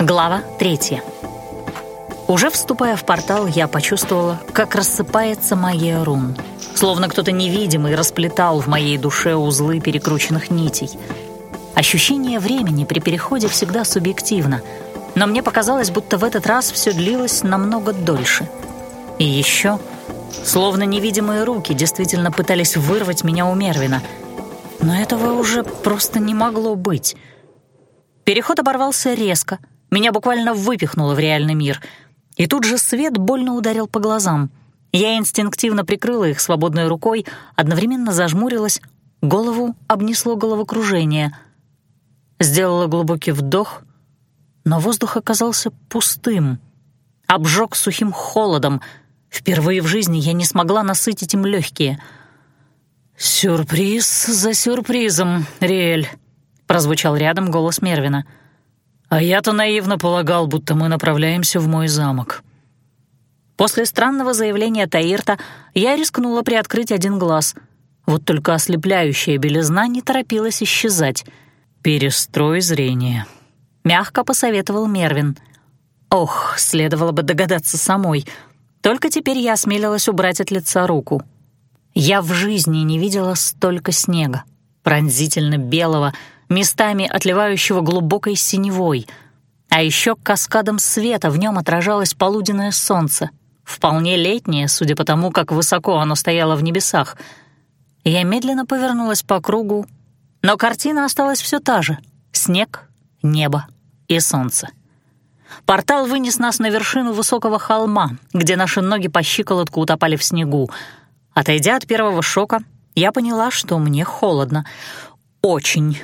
Глава третья. Уже вступая в портал, я почувствовала, как рассыпается магия рун. Словно кто-то невидимый расплетал в моей душе узлы перекрученных нитей. Ощущение времени при переходе всегда субъективно, но мне показалось, будто в этот раз все длилось намного дольше. И еще, словно невидимые руки действительно пытались вырвать меня у Мервина. Но этого уже просто не могло быть. Переход оборвался резко — меня буквально выпихнуло в реальный мир. И тут же свет больно ударил по глазам. Я инстинктивно прикрыла их свободной рукой, одновременно зажмурилась, голову обнесло головокружение. Сделала глубокий вдох, но воздух оказался пустым. Обжег сухим холодом. Впервые в жизни я не смогла насытить им легкие. «Сюрприз за сюрпризом, Риэль», — прозвучал рядом голос Мервина — а я-то наивно полагал, будто мы направляемся в мой замок. После странного заявления Таирта я рискнула приоткрыть один глаз. Вот только ослепляющая белизна не торопилась исчезать. «Перестрой зрение», — мягко посоветовал Мервин. Ох, следовало бы догадаться самой. Только теперь я осмелилась убрать от лица руку. Я в жизни не видела столько снега, пронзительно белого, местами отливающего глубокой синевой. А еще каскадом света в нем отражалось полуденное солнце, вполне летнее, судя по тому, как высоко оно стояло в небесах. Я медленно повернулась по кругу, но картина осталась все та же — снег, небо и солнце. Портал вынес нас на вершину высокого холма, где наши ноги по щиколотку утопали в снегу. Отойдя от первого шока, я поняла, что мне холодно. Очень.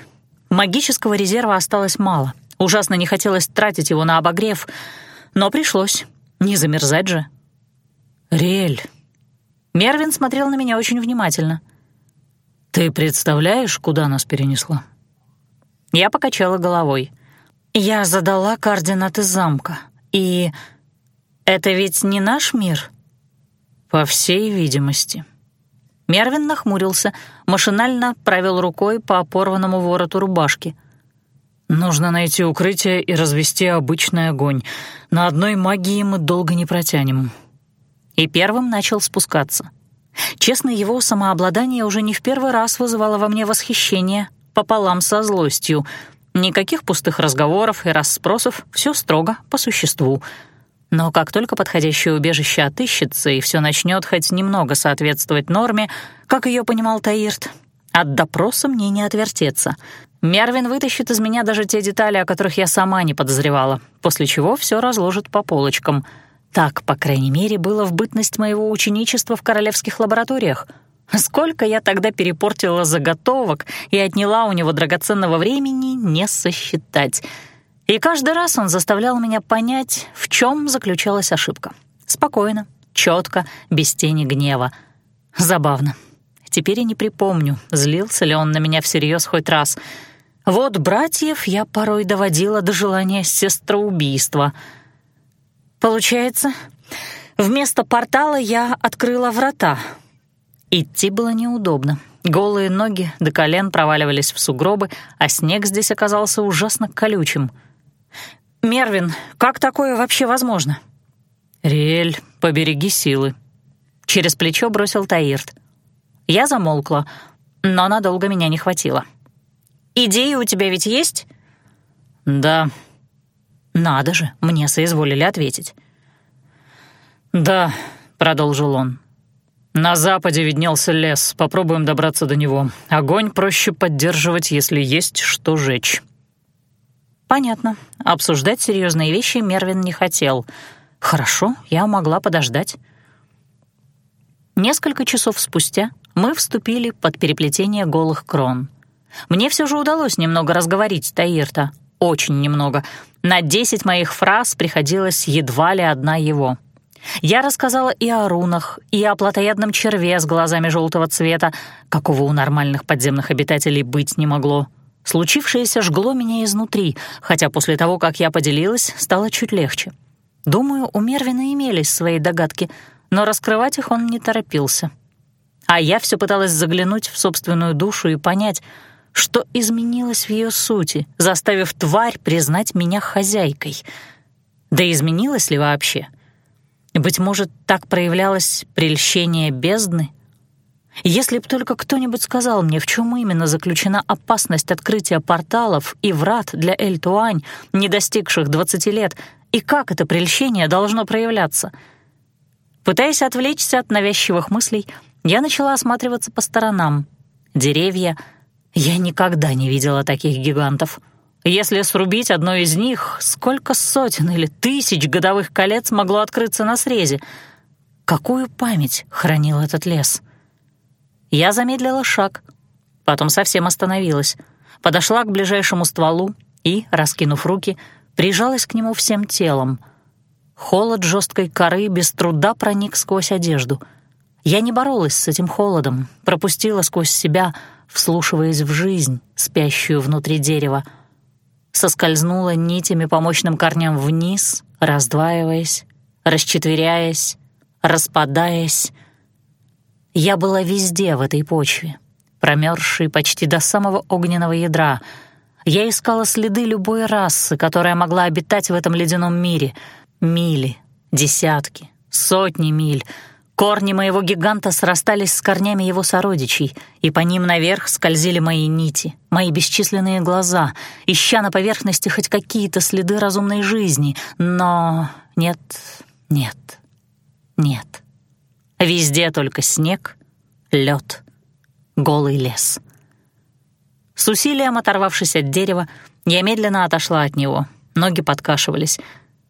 Магического резерва осталось мало. Ужасно не хотелось тратить его на обогрев, но пришлось. Не замерзать же. «Риэль». Мервин смотрел на меня очень внимательно. «Ты представляешь, куда нас перенесла?» Я покачала головой. «Я задала координаты замка, и... Это ведь не наш мир?» «По всей видимости», Мервин нахмурился, машинально провел рукой по порванному вороту рубашки. «Нужно найти укрытие и развести обычный огонь. На одной магии мы долго не протянем». И первым начал спускаться. Честно, его самообладание уже не в первый раз вызывало во мне восхищение пополам со злостью. Никаких пустых разговоров и расспросов, все строго, по существу — но как только подходящее убежище отыщется и все начнет хоть немного соответствовать норме, как ее понимал Таирт, от допроса мне не отвертеться. Мервин вытащит из меня даже те детали, о которых я сама не подозревала, после чего все разложит по полочкам. Так, по крайней мере, было в бытность моего ученичества в королевских лабораториях. Сколько я тогда перепортила заготовок и отняла у него драгоценного времени, не сосчитать — и каждый раз он заставлял меня понять, в чем заключалась ошибка. Спокойно, четко, без тени гнева. Забавно. Теперь я не припомню, злился ли он на меня всерьез хоть раз. Вот братьев я порой доводила до желания сестроубийства. Получается, вместо портала я открыла врата. Идти было неудобно. Голые ноги до колен проваливались в сугробы, а снег здесь оказался ужасно колючим — «Мервин, как такое вообще возможно?» «Риэль, побереги силы», — через плечо бросил Таирт. Я замолкла, но надолго меня не хватило. «Идеи у тебя ведь есть?» «Да». «Надо же, мне соизволили ответить». «Да», — продолжил он. «На западе виднелся лес, попробуем добраться до него. Огонь проще поддерживать, если есть что жечь». Понятно. Обсуждать серьезные вещи Мервин не хотел. Хорошо, я могла подождать. Несколько часов спустя мы вступили под переплетение голых крон. Мне все же удалось немного разговорить Таирта. Очень немного. На десять моих фраз приходилось едва ли одна его. Я рассказала и о рунах, и о плотоядном черве с глазами желтого цвета, какого у нормальных подземных обитателей быть не могло. Случившееся жгло меня изнутри, хотя после того, как я поделилась, стало чуть легче. Думаю, у Мервина имелись свои догадки, но раскрывать их он не торопился. А я все пыталась заглянуть в собственную душу и понять, Что изменилось в ее сути, заставив тварь признать меня хозяйкой? Да изменилось ли вообще? Быть может, так проявлялось прельщение бездны? Если б только кто-нибудь сказал мне, в чем именно заключена опасность открытия порталов и врат для Эль-Туань, не достигших 20 лет, и как это прельщение должно проявляться. Пытаясь отвлечься от навязчивых мыслей, я начала осматриваться по сторонам. Деревья. Я никогда не видела таких гигантов. Если срубить одно из них, сколько сотен или тысяч годовых колец могло открыться на срезе? Какую память хранил этот лес? Я замедлила шаг, потом совсем остановилась, подошла к ближайшему стволу и, раскинув руки, прижалась к нему всем телом. Холод жесткой коры без труда проник сквозь одежду. Я не боролась с этим холодом, пропустила сквозь себя, вслушиваясь в жизнь, спящую внутри дерева. Соскользнула нитями по мощным корням вниз, раздваиваясь, расчетверяясь, распадаясь. Я была везде в этой почве, промерзшей почти до самого огненного ядра — я искала следы любой расы, которая могла обитать в этом ледяном мире. Мили, десятки, сотни миль. Корни моего гиганта срастались с корнями его сородичей, и по ним наверх скользили мои нити, мои бесчисленные глаза, ища на поверхности хоть какие-то следы разумной жизни. Но нет, нет, нет. Везде только снег, лед, голый лес — с усилием оторвавшись от дерева, я медленно отошла от него. Ноги подкашивались.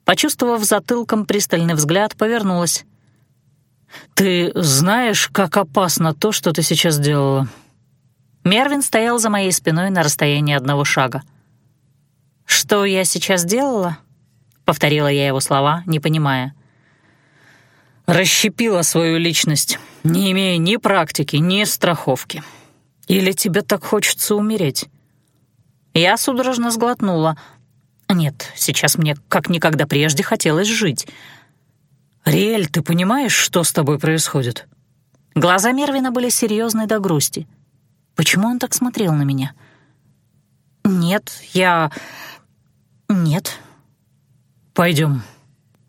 Почувствовав затылком пристальный взгляд, повернулась. «Ты знаешь, как опасно то, что ты сейчас делала?» Мервин стоял за моей спиной на расстоянии одного шага. «Что я сейчас делала?» — повторила я его слова, не понимая. «Расщепила свою личность, не имея ни практики, ни страховки», или тебе так хочется умереть?» Я судорожно сглотнула. «Нет, сейчас мне как никогда прежде хотелось жить». «Риэль, ты понимаешь, что с тобой происходит?» Глаза Мервина были серьезны до грусти. Почему он так смотрел на меня? «Нет, я... нет». Пойдем.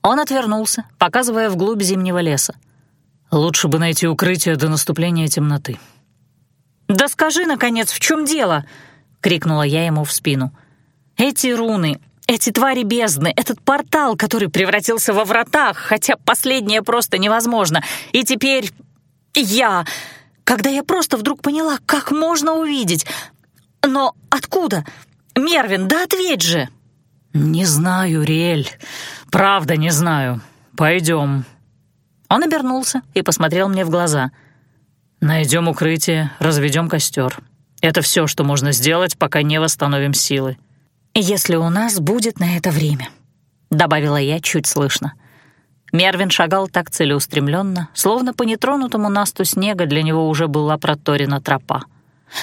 Он отвернулся, показывая вглубь зимнего леса. «Лучше бы найти укрытие до наступления темноты. «Да скажи, наконец, в чем дело?» — крикнула я ему в спину. «Эти руны, эти твари бездны, этот портал, который превратился во вратах, хотя последнее просто невозможно. И теперь я... Когда я просто вдруг поняла, как можно увидеть. Но откуда? Мервин, да ответь же!» «Не знаю, Риэль. Правда не знаю. Пойдем». Он обернулся и посмотрел мне в глаза — Найдем укрытие, разведем костер. Это все, что можно сделать, пока не восстановим силы. Если у нас будет на это время, добавила я чуть слышно. Мервин шагал так целеустремленно, словно по нетронутому насту снега для него уже была проторена тропа.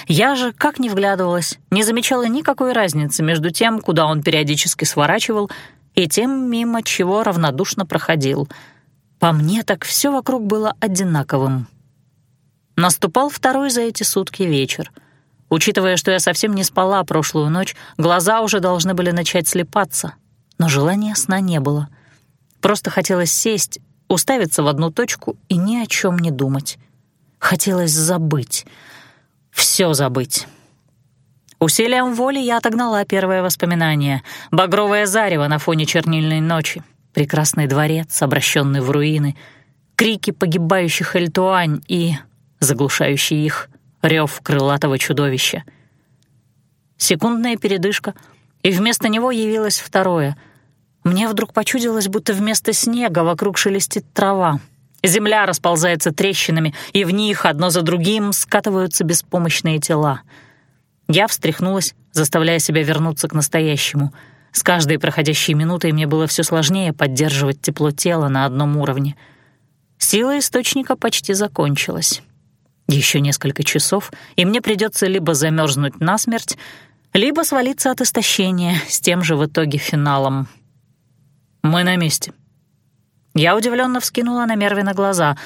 Я же, как ни вглядывалась, не замечала никакой разницы между тем, куда он периодически сворачивал, и тем, мимо чего равнодушно проходил. По мне так все вокруг было одинаковым, Наступал второй за эти сутки вечер. Учитывая, что я совсем не спала прошлую ночь, глаза уже должны были начать слепаться. Но желания сна не было. Просто хотелось сесть, уставиться в одну точку и ни о чем не думать. Хотелось забыть. Все забыть. Усилием воли я отогнала первое воспоминание. Багровое зарево на фоне чернильной ночи. Прекрасный дворец, обращенный в руины. Крики погибающих Эльтуань и заглушающий их, рев крылатого чудовища. Секундная передышка, и вместо него явилось второе. Мне вдруг почудилось, будто вместо снега вокруг шелестит трава. Земля расползается трещинами, и в них одно за другим скатываются беспомощные тела. Я встряхнулась, заставляя себя вернуться к настоящему. С каждой проходящей минутой мне было все сложнее поддерживать тепло тела на одном уровне. Сила источника почти закончилась. Еще несколько часов, и мне придется либо замерзнуть насмерть, либо свалиться от истощения с тем же в итоге финалом. «Мы на месте». Я удивленно вскинула на Мервина глаза.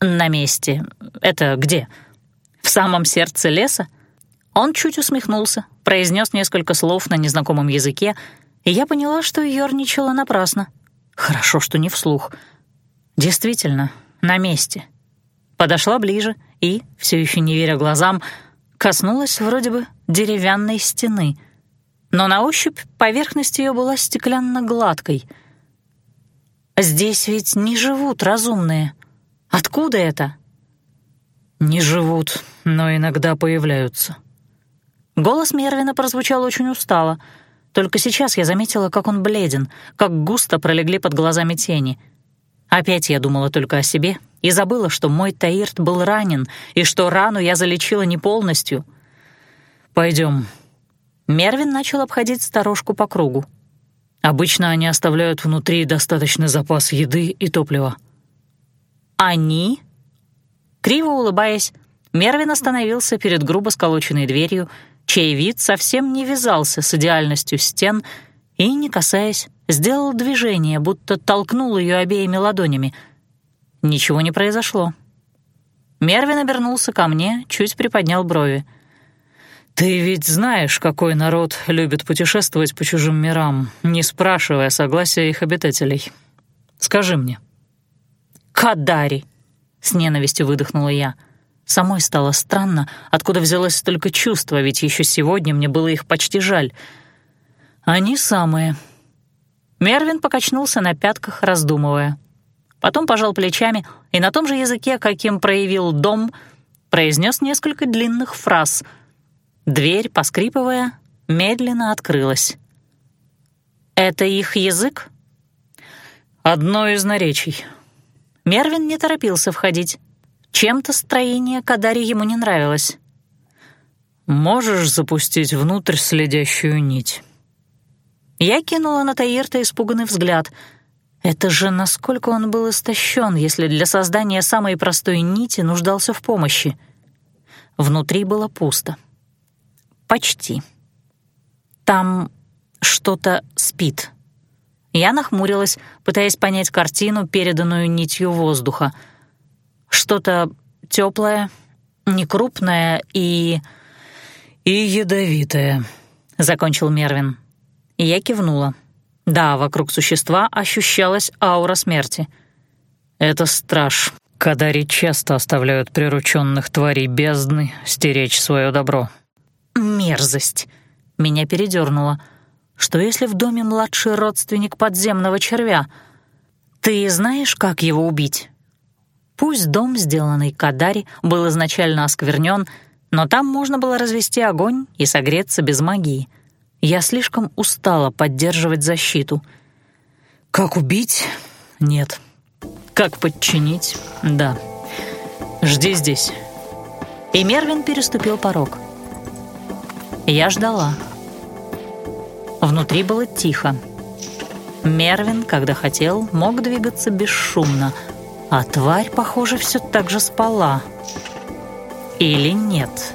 «На месте? Это где? В самом сердце леса?» Он чуть усмехнулся, произнес несколько слов на незнакомом языке, и я поняла, что ерничала напрасно. Хорошо, что не вслух. Действительно, на месте. Подошла ближе и, все еще не веря глазам, коснулась вроде бы деревянной стены. Но на ощупь поверхность ее была стеклянно-гладкой. Здесь ведь не живут разумные. Откуда это? Не живут, но иногда появляются. Голос Мервина прозвучал очень устало. Только сейчас я заметила, как он бледен, как густо пролегли под глазами тени. Опять я думала только о себе и забыла, что мой Таирт был ранен, и что рану я залечила не полностью. Пойдем. Мервин начал обходить сторожку по кругу. Обычно они оставляют внутри достаточный запас еды и топлива. «Они?» Криво улыбаясь, Мервин остановился перед грубо сколоченной дверью, чей вид совсем не вязался с идеальностью стен и, не касаясь, сделал движение, будто толкнул ее обеими ладонями. Ничего не произошло. Мервин обернулся ко мне, чуть приподнял брови. «Ты ведь знаешь, какой народ любит путешествовать по чужим мирам, не спрашивая согласия их обитателей. Скажи мне». «Кадари!» — с ненавистью выдохнула я. Самой стало странно, откуда взялось столько чувства, ведь еще сегодня мне было их почти жаль. «Они самые». Мервин покачнулся на пятках, раздумывая. Потом пожал плечами и на том же языке, каким проявил дом, произнес несколько длинных фраз. Дверь, поскрипывая, медленно открылась. «Это их язык?» «Одно из наречий», Мервин не торопился входить. Чем-то строение Кадари ему не нравилось. «Можешь запустить внутрь следящую нить?» Я кинула на Таирта испуганный взгляд. Это же насколько он был истощен, если для создания самой простой нити нуждался в помощи. Внутри было пусто. Почти. Там что-то спит. Я нахмурилась, пытаясь понять картину, переданную нитью воздуха. Что-то теплое, некрупное и... «И ядовитое», — закончил Мервин. Я кивнула. Да, вокруг существа ощущалась аура смерти. «Это страж. Кадари часто оставляют прирученных тварей бездны стеречь свое добро». «Мерзость!» Меня передернуло. Что если в доме младший родственник подземного червя? Ты знаешь, как его убить? Пусть дом, сделанный Кадари, был изначально осквернен, но там можно было развести огонь и согреться без магии. Я слишком устала поддерживать защиту. Как убить? Нет. Как подчинить? Да. Жди здесь. И Мервин переступил порог. Я ждала. Внутри было тихо. Мервин, когда хотел, мог двигаться бесшумно, а тварь, похоже, все так же спала. Или нет?»